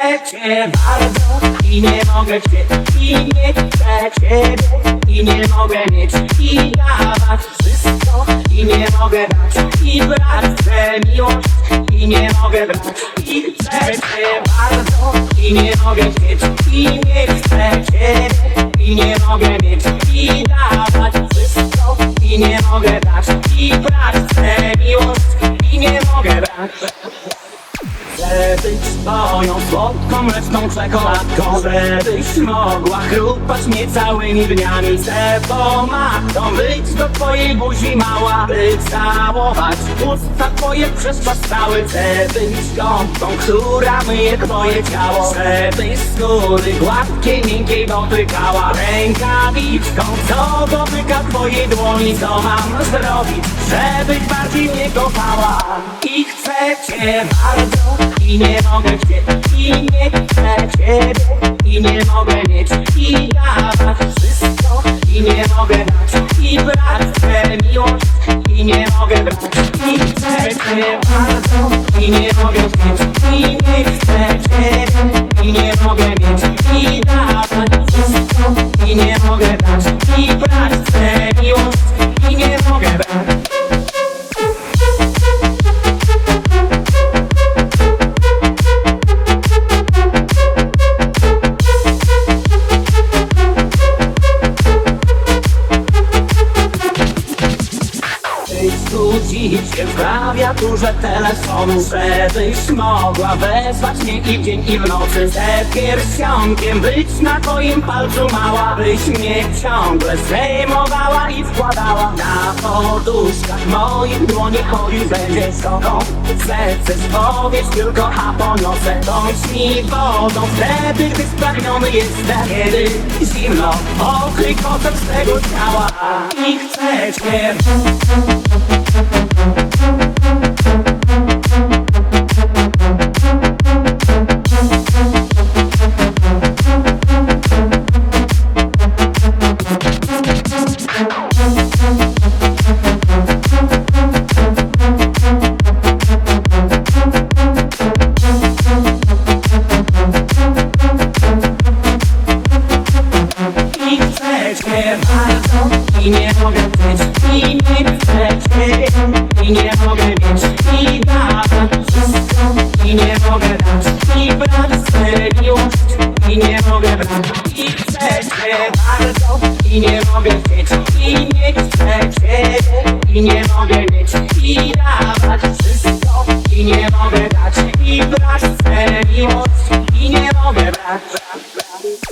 cię bardzo i nie mogę cię I nie chcę ciebie i nie mogę mieć I dawać wszystko i nie mogę dać I brać chcę miłość i nie mogę brać I chcę cię bardzo i nie mogę chcieć I nie chcę ciebie i nie mogę mieć I dawać wszystko i nie mogę dać I brać chcę miłość i nie mogę brać Być twoją słodką, mleczną czekoladką Żebyś mogła chrupać mnie całymi dniami. Chcę pomadką być do twojej buzi mała By całować usta twoje przez czas cały Chcę być gąbką, która myje twoje ciało. Być skóry gładkiej, miękkiej dotykała Rękawiczką, co dotyka twojej dłoni. Co mam zrobić, żebyś bardziej mnie kochała? I chcę cię bardzo i nie mogę cię I nie chcę ciebie i nie mogę mieć I dawać wszystko i nie mogę dać I brać chcę miłość i nie mogę brać I chcę cię bardzo i nie mogę mieć I nie chcę ciebie i nie mogę mieć I dawać się w klawiaturze telefonu Żebyś mogła wezwać mnie i w dzień i w nocy Chcę pierścionkiem być. Na twoim palcu mała Byś mnie ciągle zdejmowała i wkładała. Na poduszkach moich dłoni chodził będzie z tobą chcę spowiedź tylko, a poniosę Bądź mi wodą. Wtedy, gdy spragniony jestem Kiedy zimno okrykotem z tego ciała. I chcę cię chcę cię bardzo I nie mogę być I nie chcę ciebie I nie mogę mieć I dawać wszystko. I nie mogę dać I brać chcę miłość I nie mogę brać I chcę cię bardzo I nie mogę chcieć I nie chcę ciebie I nie mogę mieć I dawać wszystko. I nie mogę dać I brać chcę miłość I nie mogę brać, brać, brać.